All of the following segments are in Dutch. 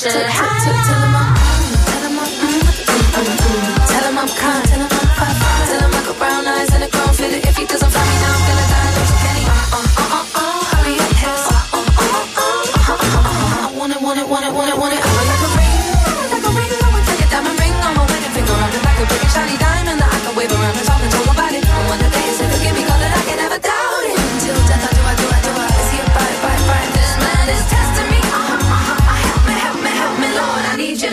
To have.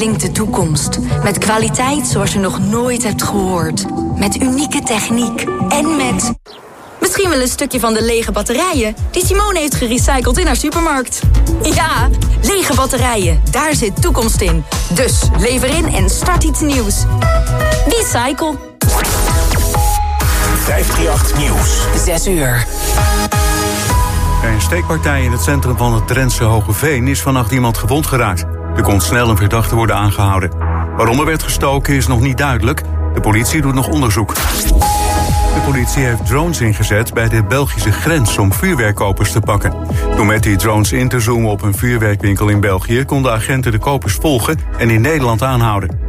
Klinkt de toekomst. Met kwaliteit zoals je nog nooit hebt gehoord. Met unieke techniek en met... Misschien wel een stukje van de lege batterijen... die Simone heeft gerecycled in haar supermarkt. Ja, lege batterijen, daar zit toekomst in. Dus lever in en start iets nieuws. Recycle. 538 Nieuws. 6 uur. Bij een steekpartij in het centrum van het Drentse Hogeveen is vannacht iemand gewond geraakt. Er kon snel een verdachte worden aangehouden. Waarom er werd gestoken is nog niet duidelijk. De politie doet nog onderzoek. De politie heeft drones ingezet bij de Belgische grens om vuurwerkkopers te pakken. Door met die drones in te zoomen op een vuurwerkwinkel in België... konden agenten de kopers volgen en in Nederland aanhouden.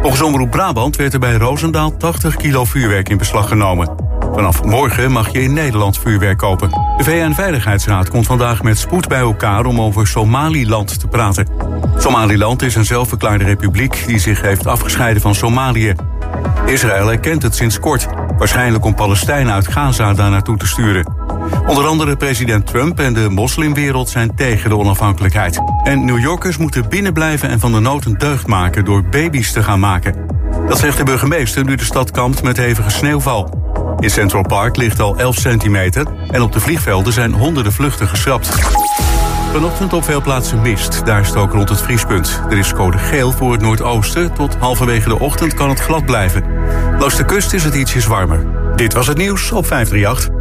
Volgens Omroep Brabant werd er bij Roosendaal 80 kilo vuurwerk in beslag genomen. Vanaf morgen mag je in Nederland vuurwerk kopen. De VN-veiligheidsraad komt vandaag met spoed bij elkaar om over Somaliland te praten. Somaliland is een zelfverklaarde republiek die zich heeft afgescheiden van Somalië. Israël erkent het sinds kort, waarschijnlijk om Palestijnen uit Gaza daar naartoe te sturen. Onder andere president Trump en de moslimwereld zijn tegen de onafhankelijkheid. En New Yorkers moeten binnenblijven en van de nood een deugd maken door baby's te gaan maken. Dat zegt de burgemeester nu de stad kampt met hevige sneeuwval. In Central Park ligt al 11 centimeter en op de vliegvelden zijn honderden vluchten geschrapt. Vanochtend op veel plaatsen mist. Daar is ook rond het vriespunt. Er is code geel voor het noordoosten. Tot halverwege de ochtend kan het glad blijven. Langs de kust is het ietsjes warmer. Dit was het nieuws op 538.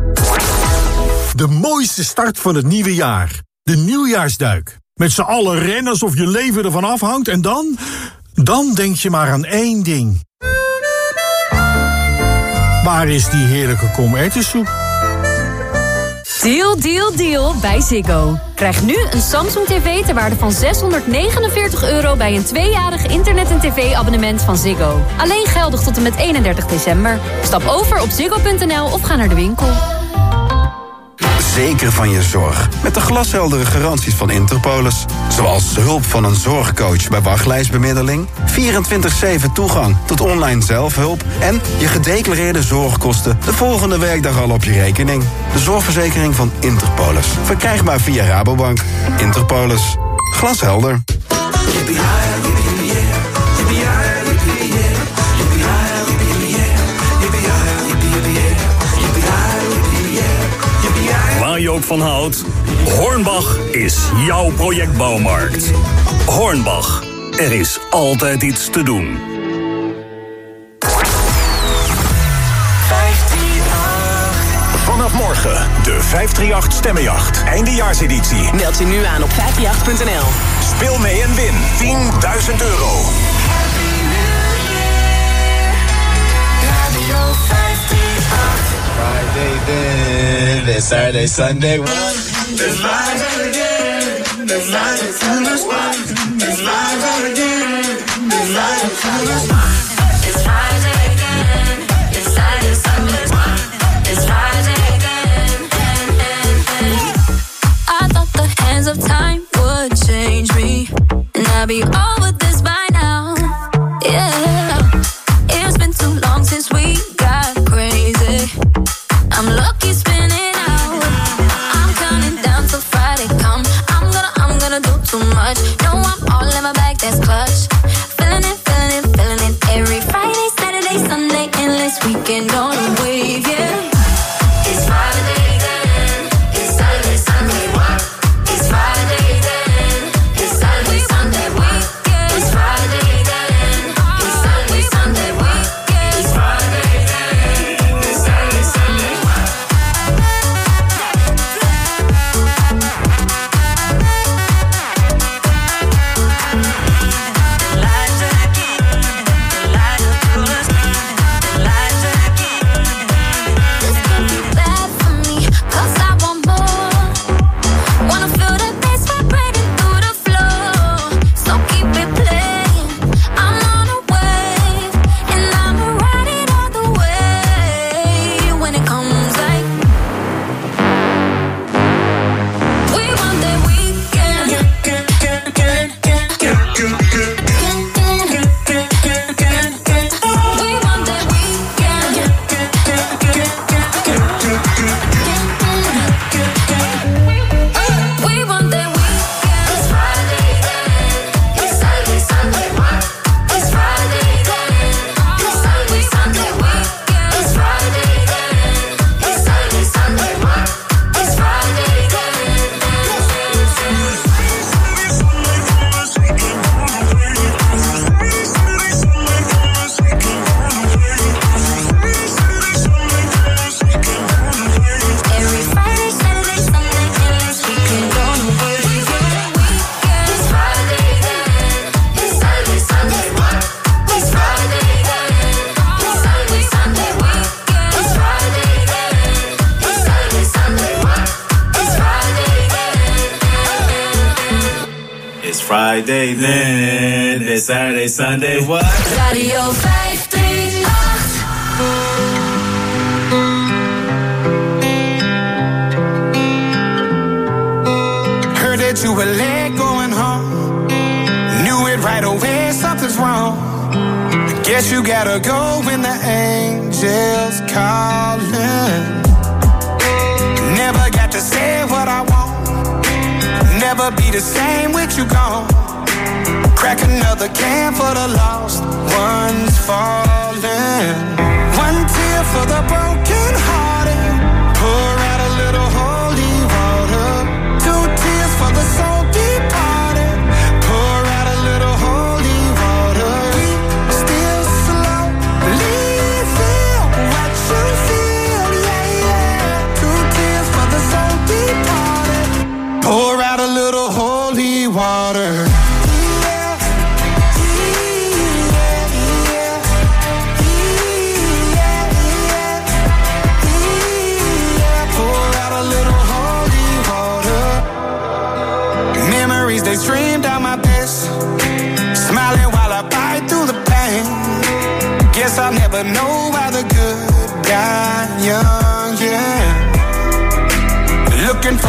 De mooiste start van het nieuwe jaar. De nieuwjaarsduik. Met z'n allen rennen alsof je leven ervan afhangt en dan... Dan denk je maar aan één ding. Waar is die heerlijke komertensoep? Deal, deal, deal bij Ziggo. Krijg nu een Samsung TV ter waarde van 649 euro... bij een tweejarig internet- en tv-abonnement van Ziggo. Alleen geldig tot en met 31 december. Stap over op ziggo.nl of ga naar de winkel. Zeker van je zorg. Met de glasheldere garanties van Interpolis. Zoals hulp van een zorgcoach bij wachtlijstbemiddeling... 24-7 toegang tot online zelfhulp... en je gedeclareerde zorgkosten de volgende werkdag al op je rekening. De zorgverzekering van Interpolis. Verkrijgbaar via Rabobank. Interpolis. Glashelder. Ook van houdt, Hornbach is jouw projectbouwmarkt. Hornbach, er is altijd iets te doen. Vanaf morgen de 538 Stemmenjacht. Eindejaarseditie. Meld je nu aan op 538.nl. Speel mee en win 10.000 euro. Friday then, then Saturday, Sunday. One. It's live again. It's live live again. Live It's Friday again. It's Saturday, Sunday. One. It's Friday again. I thought the hands of time would change me. And I'd be over a camp for the lost ones falling, one tear for the broken heart.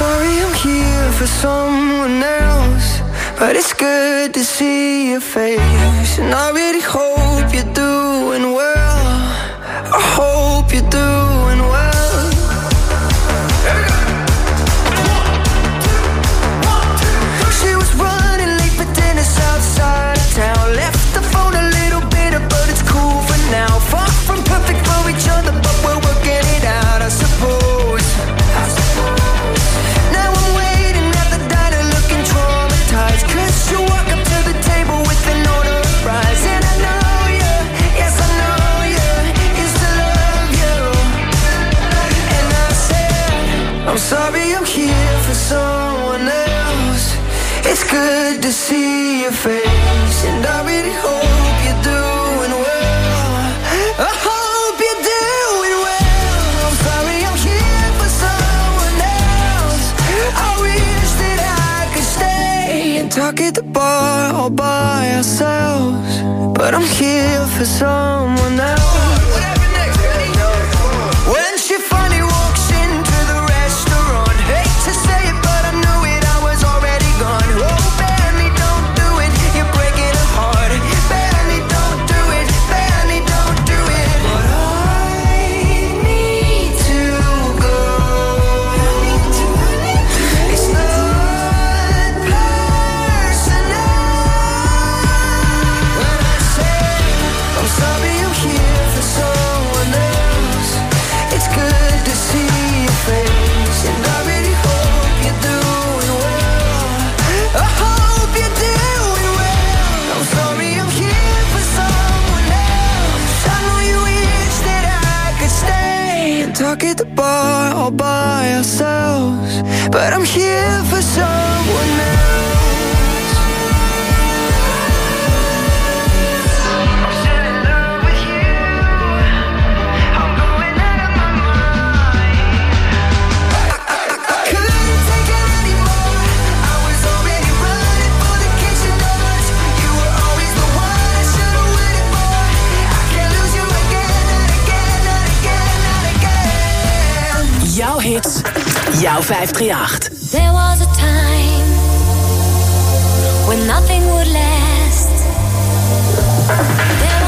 sorry I'm here for someone else. But it's good to see your face. And I really hope you're doing well. I hope you do all by ourselves. But I'm here for someone else. back at the bar all by ourselves But I'm here for Jouw 538. There was a time when nothing would last. There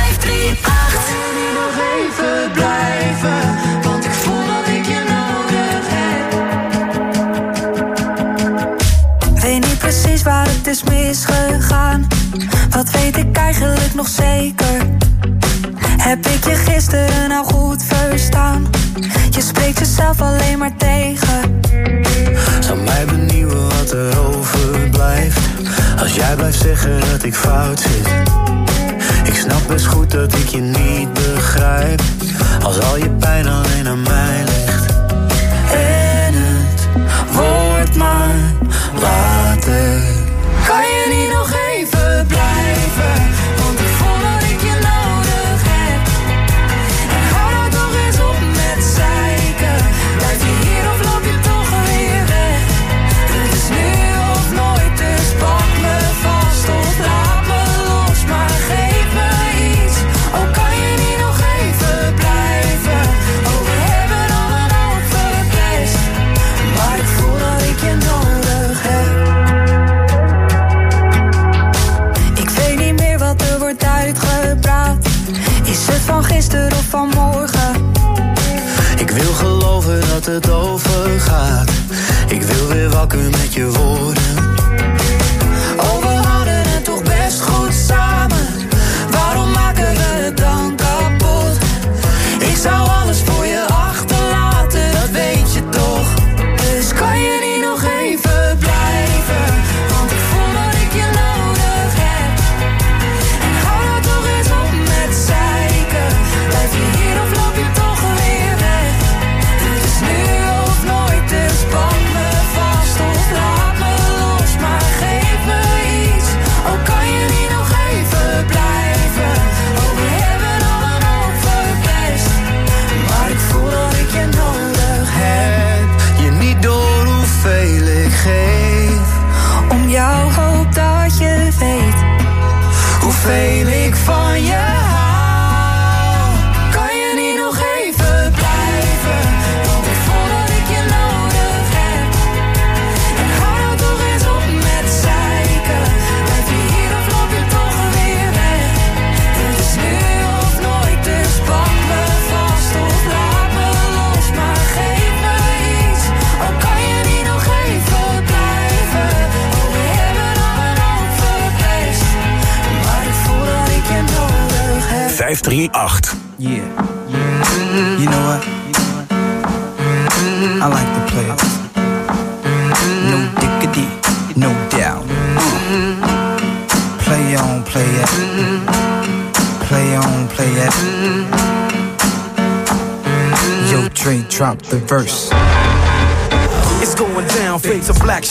538. Wil je nog even blijven? Want ik voel dat ik je nodig heb. Weet niet precies waar het is misgegaan. Wat weet ik eigenlijk nog zeker? Heb ik je gisteren nou goed verstaan? Je spreekt jezelf alleen maar tegen. Zou mij benieuwen wat er overblijft. Als jij blijft zeggen dat ik fout zit snap best goed dat ik je niet begrijp. Als al je pijn alleen aan mij ligt. En het wordt maar later. Ik wil weer wakker met je woorden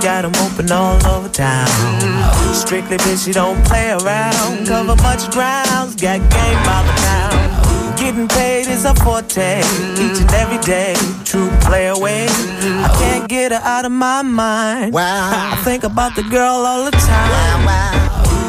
Got 'em open all over town. Strictly bitch, you don't play around. Cover much grounds, got game by the pound. Getting paid is a forte, each and every day. True play away. I can't get her out of my mind. Wow. I think about the girl all the time. Wow, Wow,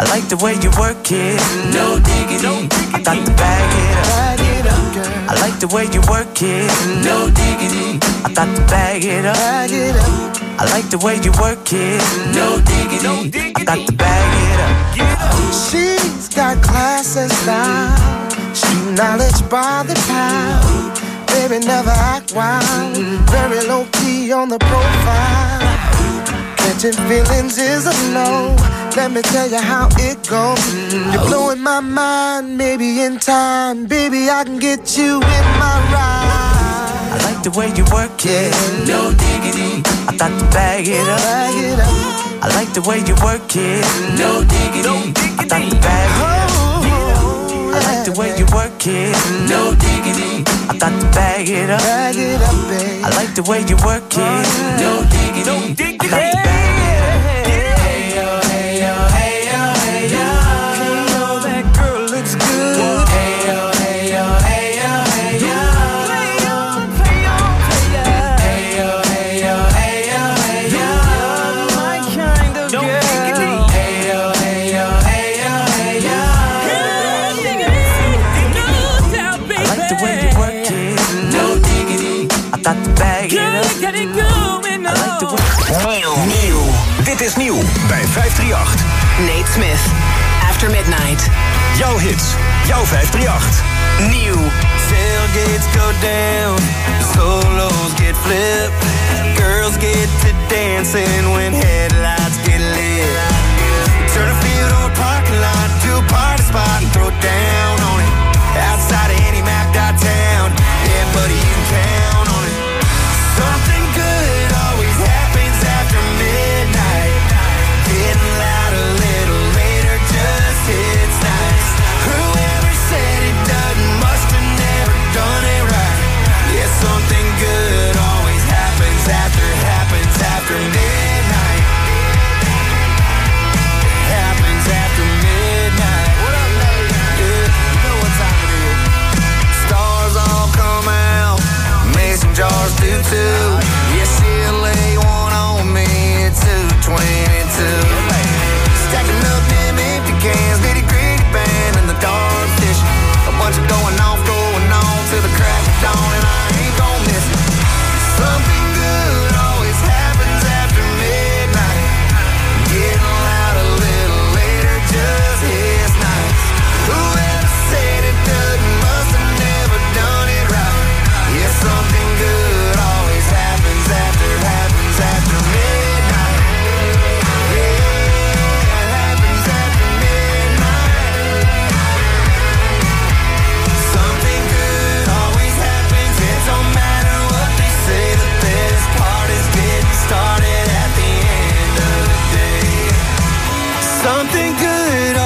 I like the way you work it, no diggity. I got to bag it up. Bag it up, girl. I like the way you work it, no diggity. I got to bag it up. Bag it up. I like the way you work it, no diggity. I got to bag it up. She's got class and style. Street knowledge by the pound. Baby, never act wild. Very low key on the profile. Catching feelings is a no. Let me tell you how it goes. You're blowing my mind. Maybe in time, baby, I can get you in my ride. I like the way you work it, no diggity. I got to bag it up. Bag it up. I like the way you work it, no diggity. I got to bag it up. Oh, I like the way you work it, no diggity. I got to bag it up. Bag it up, babe. I like the way you work it, no diggity. I got to bag it up. I got to bag it up. I like the way. Nieuw. Nieuw. Dit is nieuw bij 538. Nate Smith, After Midnight. Jouw hits. Jouw 538. Nieuw. Tailgates go down, solos get flipped, girls get to dancing when headlights get lit. Turn a field or a parking lot to a party spot and throw down on it. Outside of any mapped out town, yeah, buddy, you can after midnight. It happens after midnight. What up, lady? You know what time it is. Stars all come out, mason jars do too. something good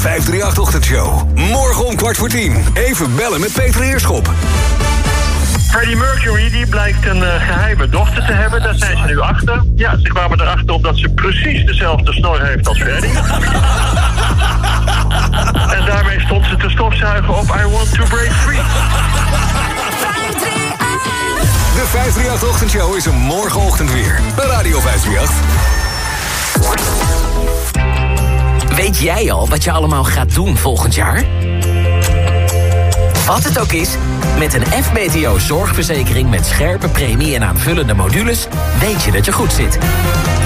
538 Ochtendshow. Morgen om kwart voor tien. Even bellen met Peter Heerschop. Freddie Mercury die blijkt een eh, geheime dochter te hebben. Daar zijn ze nu achter. Ja, ze kwamen erachter omdat ze precies dezelfde snor heeft als Freddie. en daarmee stond ze te stofzuigen op I Want To Break Free. De 538 Ochtendshow is een morgenochtend weer. Bij Radio 538. Weet jij al wat je allemaal gaat doen volgend jaar? Wat het ook is, met een FBTO zorgverzekering met scherpe premie en aanvullende modules weet je dat je goed zit.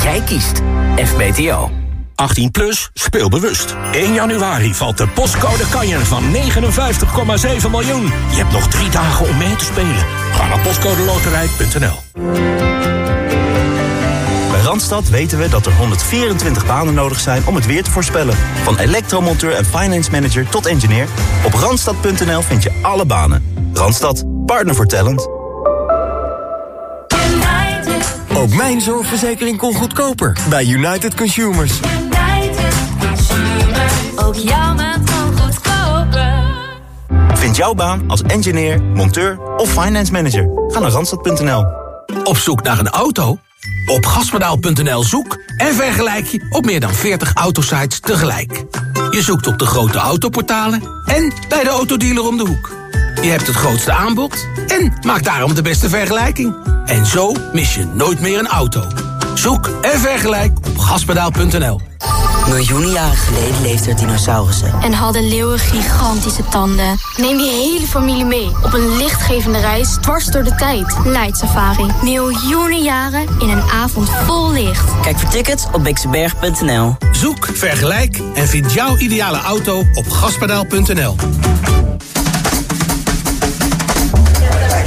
Jij kiest FBTO. 18 plus, speel bewust. 1 januari valt de postcode kanjer van 59,7 miljoen. Je hebt nog drie dagen om mee te spelen. Ga naar postcodeloterij.nl. Randstad weten we dat er 124 banen nodig zijn om het weer te voorspellen. Van elektromonteur en finance manager tot engineer. Op randstad.nl vind je alle banen. Randstad, partner voor talent. Ook mijn zorgverzekering kon goedkoper bij United Consumers. Ook jouw maand kan goedkoper. Vind jouw baan als engineer, monteur of finance manager. Ga naar randstad.nl. Op zoek naar een auto? Op gaspedaal.nl zoek en vergelijk je op meer dan 40 autosites tegelijk. Je zoekt op de grote autoportalen en bij de autodealer om de hoek. Je hebt het grootste aanbod en maak daarom de beste vergelijking. En zo mis je nooit meer een auto. Zoek en vergelijk op gaspedaal.nl. Miljoenen jaren geleden leefden er dinosaurussen. En hadden leeuwen gigantische tanden. Neem je hele familie mee op een lichtgevende reis dwars door de tijd. Light Safari. Miljoenen jaren in een avond vol licht. Kijk voor tickets op bixenberg.nl. Zoek, vergelijk en vind jouw ideale auto op gaspedaal.nl.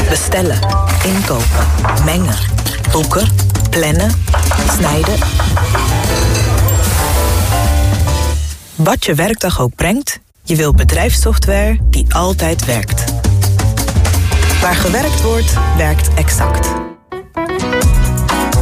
Bestellen, inkopen, mengen, boeken, plannen, snijden. Wat je werkdag ook brengt, je wilt bedrijfssoftware die altijd werkt. Waar gewerkt wordt, werkt exact.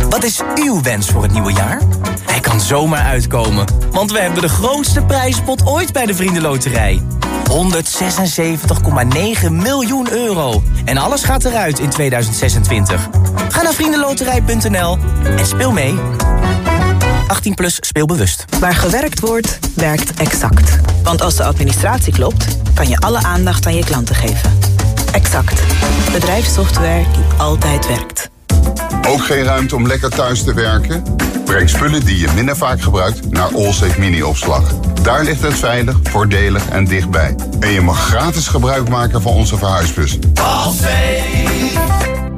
Wat is uw wens voor het nieuwe jaar? Hij kan zomaar uitkomen, want we hebben de grootste prijzenpot ooit bij de Vriendenloterij. 176,9 miljoen euro. En alles gaat eruit in 2026. Ga naar vriendenloterij.nl en speel mee. 18 plus speelbewust. Waar gewerkt wordt, werkt exact. Want als de administratie klopt, kan je alle aandacht aan je klanten geven. Exact. Bedrijfssoftware die altijd werkt. Ook geen ruimte om lekker thuis te werken? Breng spullen die je minder vaak gebruikt naar Allsafe Mini-opslag. Daar ligt het veilig, voordelig en dichtbij. En je mag gratis gebruik maken van onze verhuisbus.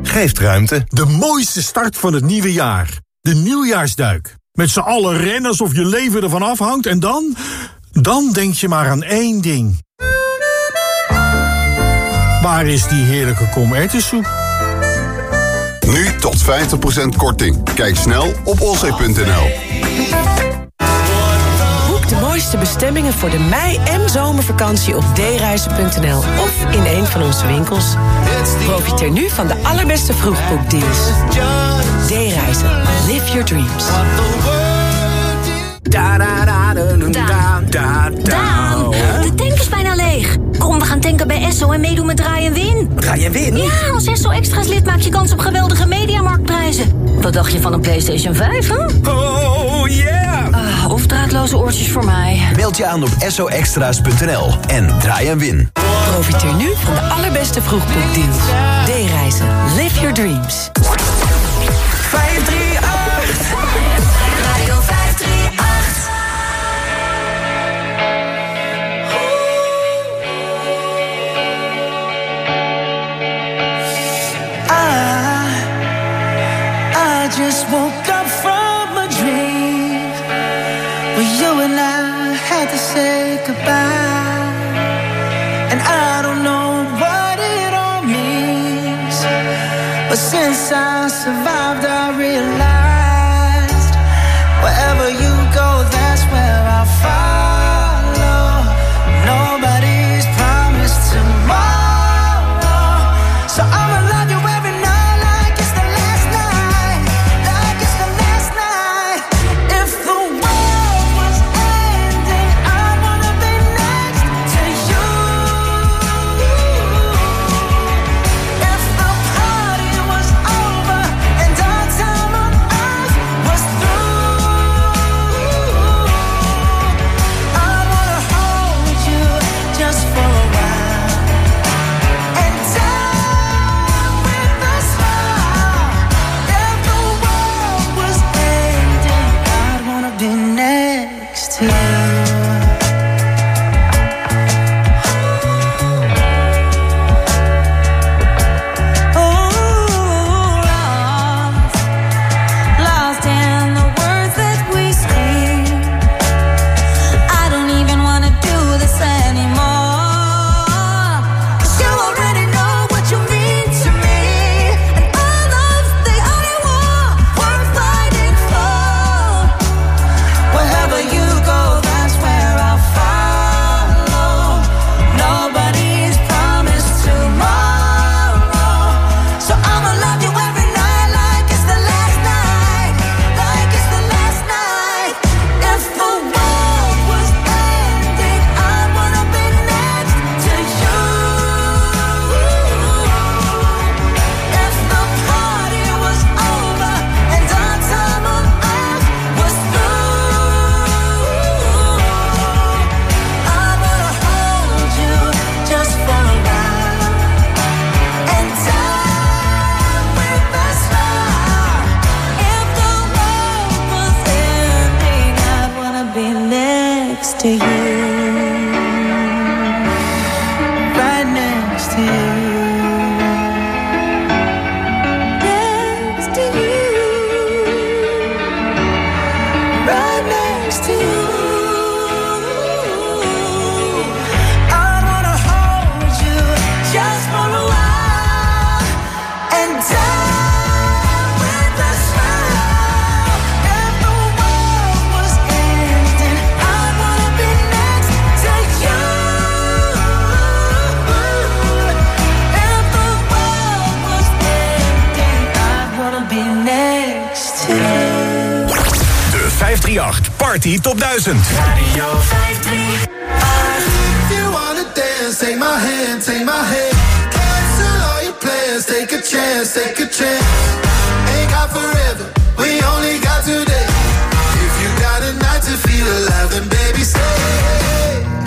Geeft ruimte. De mooiste start van het nieuwe jaar. De nieuwjaarsduik. Met z'n allen rennen alsof je leven ervan afhangt en dan... Dan denk je maar aan één ding. Waar is die heerlijke komertensoep? Nu tot 50% korting. Kijk snel op olzee.nl. Mooiste bestemmingen voor de mei- en zomervakantie op dereizen.nl of in een van onze winkels. Profiteer nu van de allerbeste vroegboekdeals. D-reizen. Live your dreams. Daan, de tank is bijna leeg. Kom, we gaan tanken bij Esso en meedoen met Draai en Win. Draai en Win? Ja, als Esso Extra's lid maak je kans op geweldige mediamarktprijzen. Wat dacht je van een PlayStation 5, hè? Oh yeah! Of draadloze oortjes voor mij. Meld je aan op soextra's.nl en draai en win. Profiteer nu van de allerbeste vroegboekdeals. D-reizen. Live your dreams. 538 but since I survived, Top 1000. You dance, my hand, my take a chance, take a chance. We only got today. If you got a night to feel alive, baby, stay.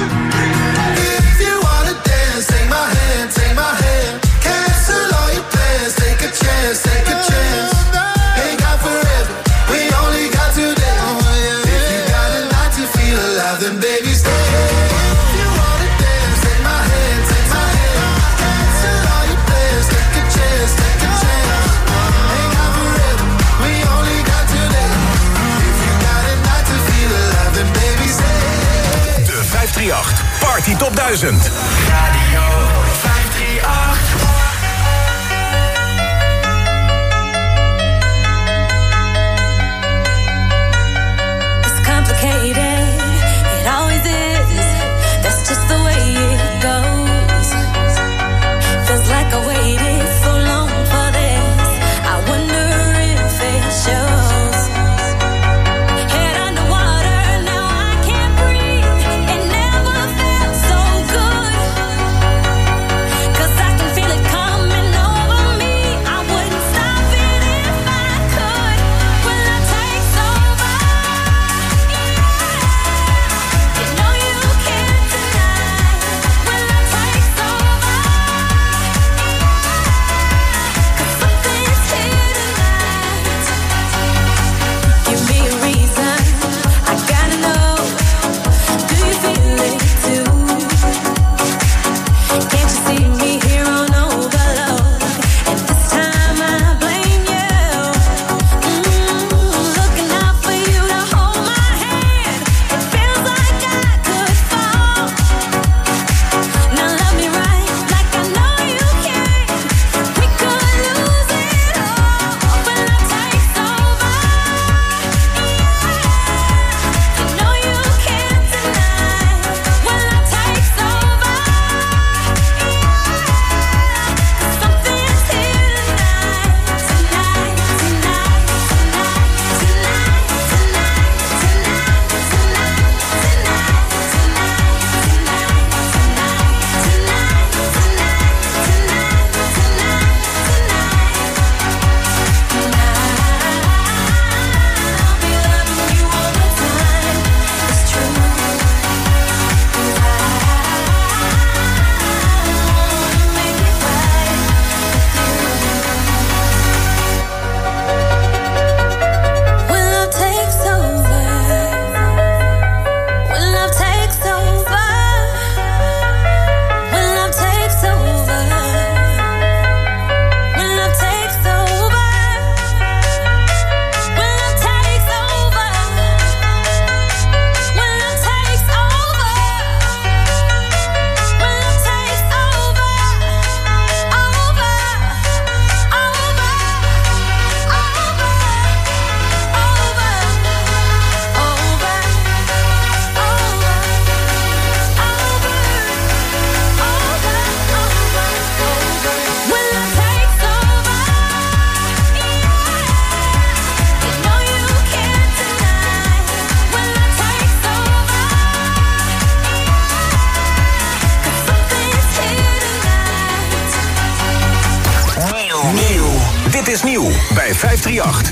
Top 1000.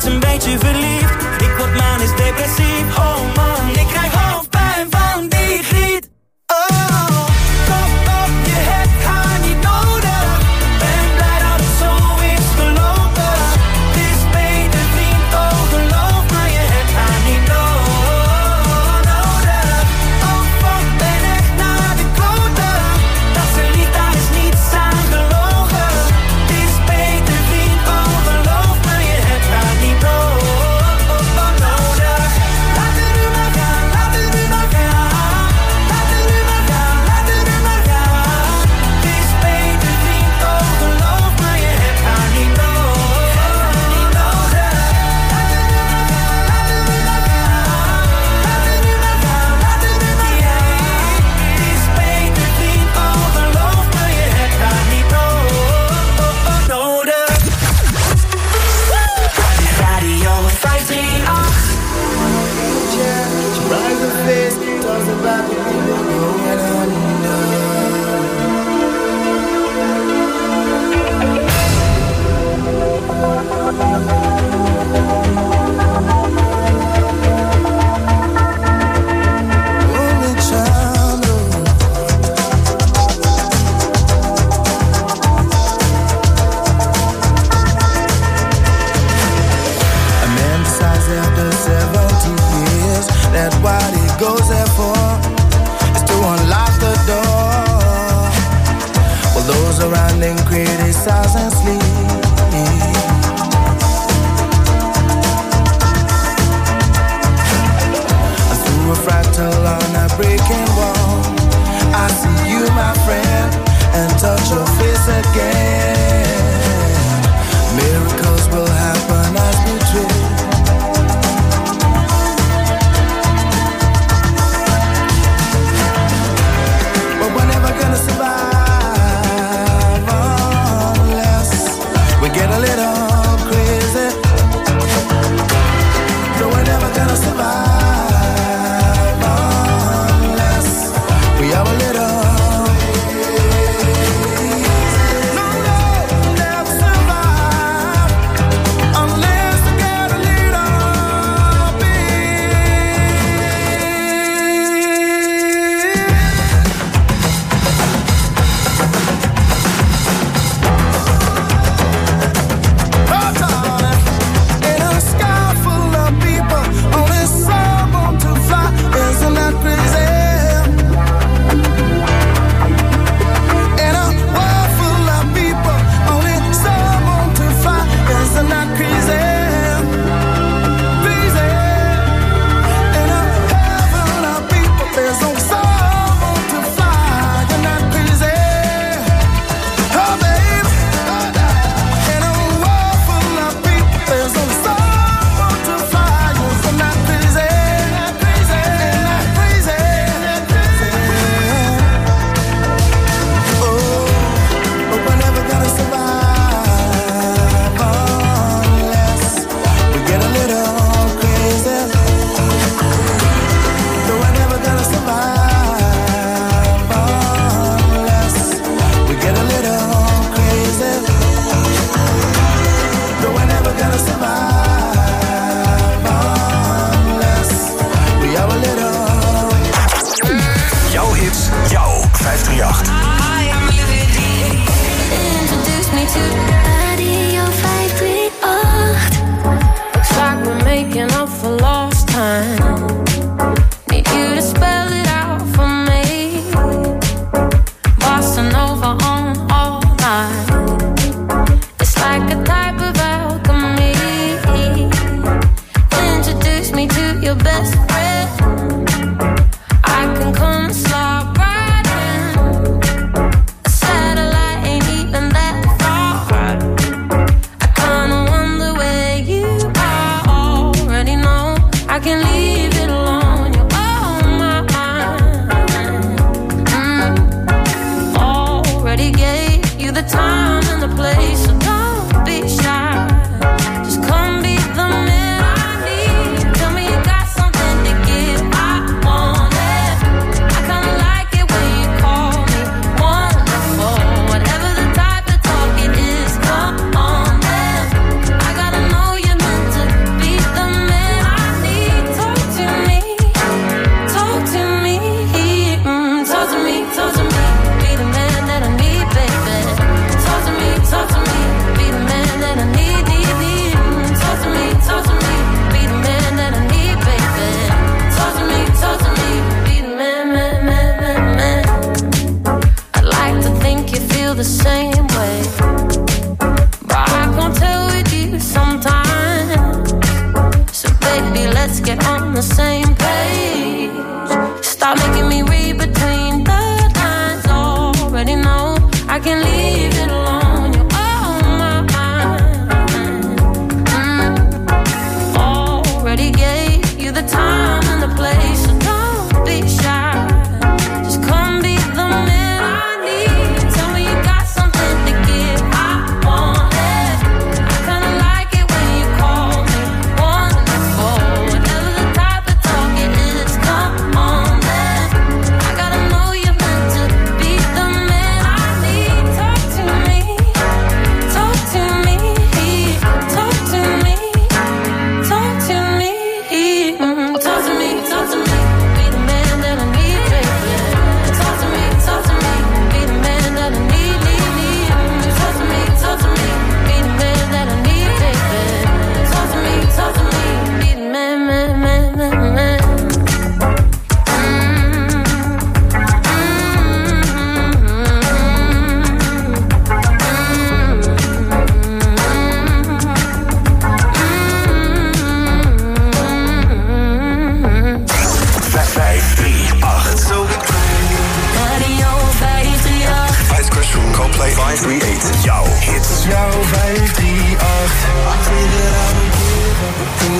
steeds een beetje verliefd. Ik word manisch depressief, oh man Ik krijg hoofdpijn van die griet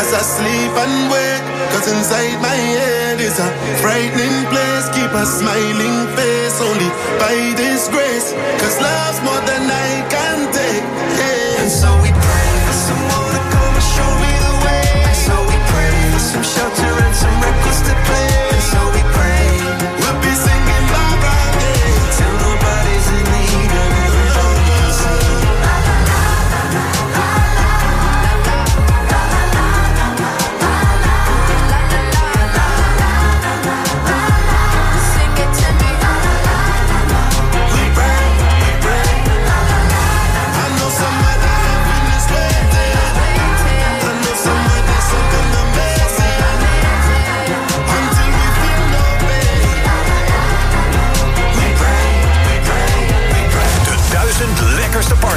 as I sleep and wake. Cause inside my head is a frightening place. Keep a smiling face only by this grace. Cause love's more than I can take. Yeah. And so we pray for someone to come and show me the way. And so we pray for some shelter and some records to play.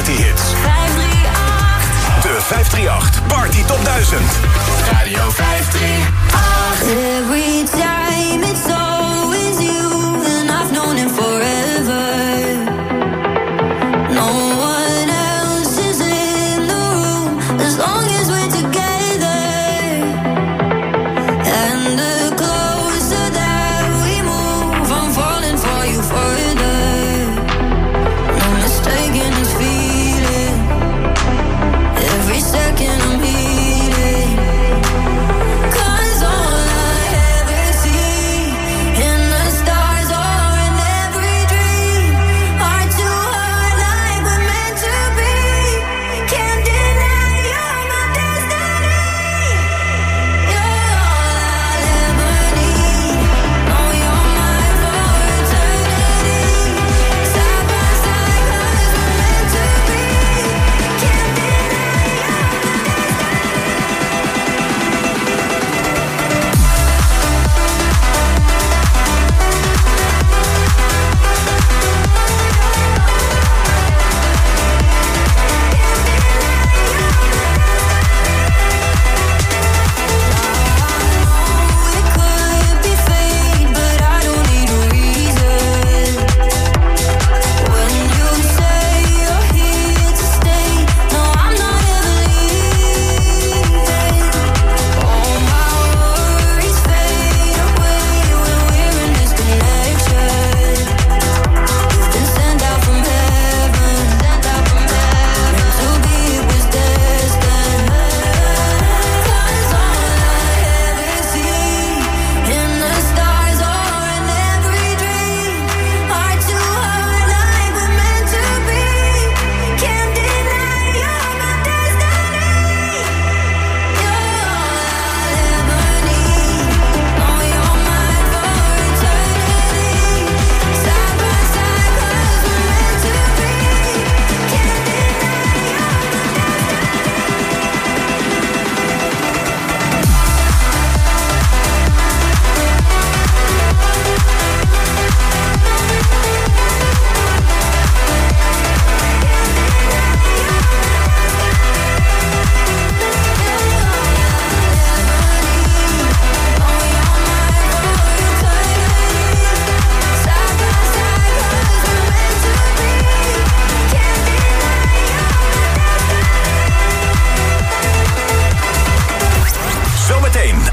Partyhits. 538. De 538 Party Top 1000. Radio 538. Every time it's always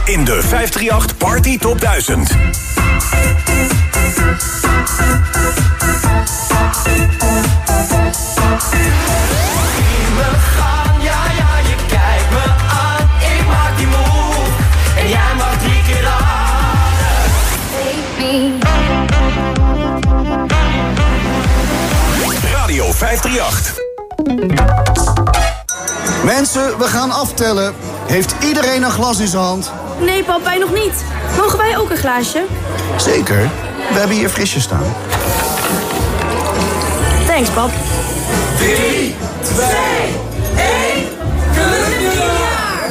In de 538 Party Top 1000. me gaan, ja, ja, je kijkt me aan. Ik maak die move en jij mag drie keer raden. Radio 538. Mensen, we gaan aftellen. Heeft iedereen een glas in zijn hand? Nee, pap, wij nog niet. Mogen wij ook een glaasje? Zeker. We hebben hier frisjes staan. Thanks, pap. 3, 2, 1. Gelukkig nieuwjaar!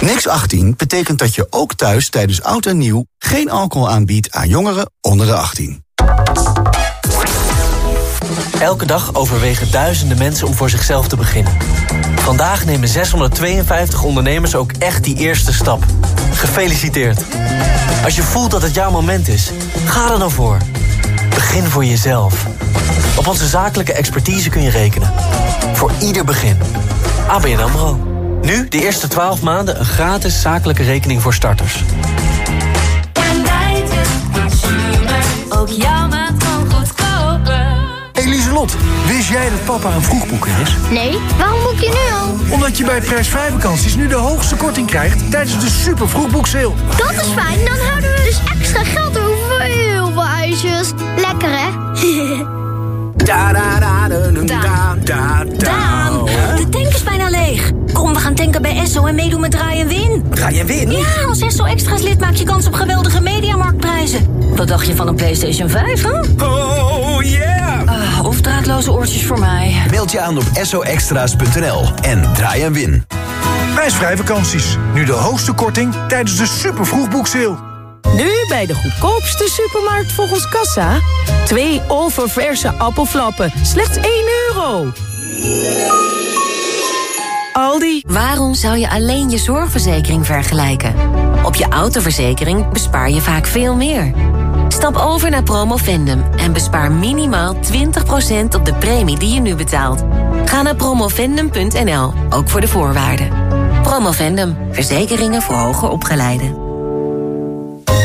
Niks 18 betekent dat je ook thuis tijdens oud en nieuw geen alcohol aanbiedt aan jongeren onder de 18. Elke dag overwegen duizenden mensen om voor zichzelf te beginnen. Vandaag nemen 652 ondernemers ook echt die eerste stap. Gefeliciteerd. Als je voelt dat het jouw moment is, ga er dan voor. Begin voor jezelf. Op onze zakelijke expertise kun je rekenen. Voor ieder begin. ABN AMRO. Nu de eerste 12 maanden een gratis zakelijke rekening voor starters. Ook jouw. Wist jij dat papa een vroegboeker is? Nee, waarom boek je nu al? Omdat je bij prijsvrij vakanties nu de hoogste korting krijgt tijdens de super vroegboekseil. Dat is fijn, dan houden we dus extra geld over voor heel veel ijsjes. Lekker hè? Da da da da da da Daan, de tank is bijna leeg. Kom, we gaan tanken bij Esso en meedoen met Draai en Win. Draai en Win? Ja, als Esso Extra's lid maak je kans op geweldige mediamarktprijzen. Wat dacht je van een PlayStation 5, hè? Oh yeah! Of draadloze oortjes voor mij. Meld je aan op soextra's.nl en draai en win. Prijsvrij vakanties. Nu de hoogste korting tijdens de super vroegboekseil. Nu bij de goedkoopste supermarkt volgens Kassa. Twee oververse appelflappen, slechts 1 euro. Aldi. Waarom zou je alleen je zorgverzekering vergelijken? Op je autoverzekering bespaar je vaak veel meer. Stap over naar Promovendum en bespaar minimaal 20% op de premie die je nu betaalt. Ga naar promovendum.nl, ook voor de voorwaarden. Promovendum, verzekeringen voor hoger opgeleiden.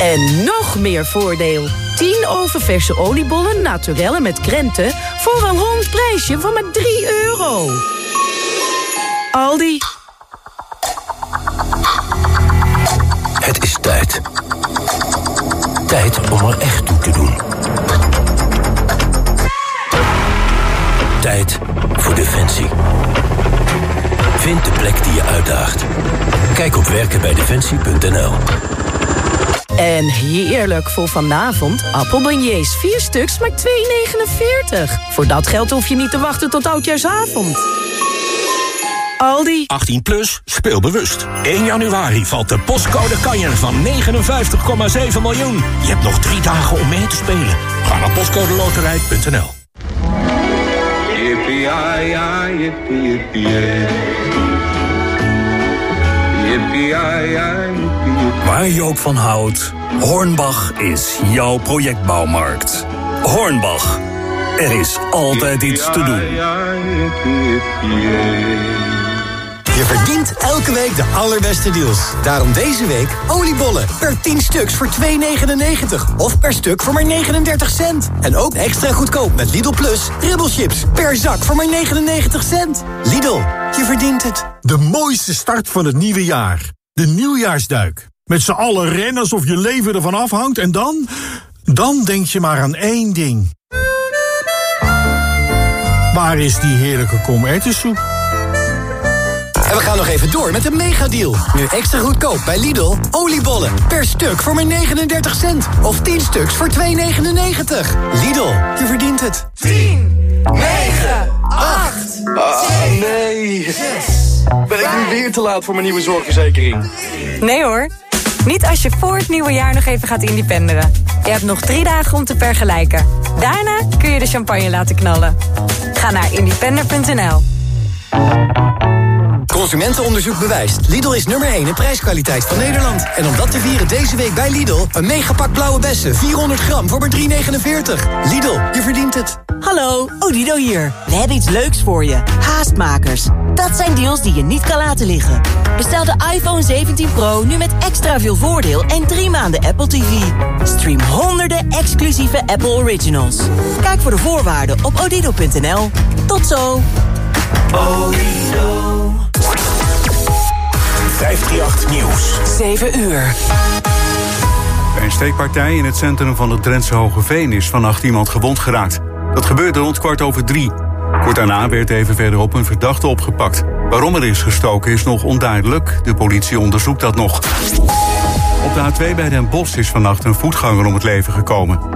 En nog meer voordeel. 10 oververse oliebollen naturellen met krenten... voor een rond prijsje van maar 3 euro. Aldi. Het is tijd. Tijd om er echt toe te doen. Tijd voor Defensie. Vind de plek die je uitdaagt. Kijk op werkenbijdefensie.nl En heerlijk voor vanavond. Appelbeignets, 4 stuks, maar 2,49. Voor dat geld hoef je niet te wachten tot oudjaarsavond. Aldi. 18 plus, speel bewust. 1 januari valt de postcode kanjer van 59,7 miljoen. Je hebt nog drie dagen om mee te spelen. Ga naar postcodeloterij.nl. Waar je ook van houdt, Hornbach is jouw projectbouwmarkt. Hornbach, er is altijd iets te doen. Elke week de allerbeste deals. Daarom deze week oliebollen per 10 stuks voor 2,99. Of per stuk voor maar 39 cent. En ook extra goedkoop met Lidl Plus ribbelchips per zak voor maar 99 cent. Lidl, je verdient het. De mooiste start van het nieuwe jaar. De nieuwjaarsduik. Met z'n allen rennen alsof je leven ervan afhangt en dan... Dan denk je maar aan één ding. Waar is die heerlijke komertensoep? En we gaan nog even door met een megadeal. Nu extra goedkoop bij Lidl. Oliebollen per stuk voor maar 39 cent. Of 10 stuks voor 2,99. Lidl, je verdient het. 10, 9, 8, nee. Ben ik nu weer te laat voor mijn nieuwe zorgverzekering? Nee hoor. Niet als je voor het nieuwe jaar nog even gaat independeren. Je hebt nog drie dagen om te vergelijken. Daarna kun je de champagne laten knallen. Ga naar independer.nl. Consumentenonderzoek bewijst. Lidl is nummer 1 in prijskwaliteit van Nederland. En om dat te vieren deze week bij Lidl... een megapak blauwe bessen, 400 gram voor maar 3,49. Lidl, je verdient het. Hallo, Odido hier. We hebben iets leuks voor je. Haastmakers. Dat zijn deals die je niet kan laten liggen. Bestel de iPhone 17 Pro nu met extra veel voordeel en drie maanden Apple TV. Stream honderden exclusieve Apple Originals. Kijk voor de voorwaarden op odido.nl. Tot zo. 538 Nieuws. 7 uur. Bij een steekpartij in het centrum van het Drentse Hogeveen is vannacht iemand gewond geraakt. Dat gebeurde rond kwart over drie. Kort daarna werd even verderop een verdachte opgepakt. Waarom er is gestoken is nog onduidelijk. De politie onderzoekt dat nog. Op de A2 bij Den Bosch is vannacht een voetganger om het leven gekomen.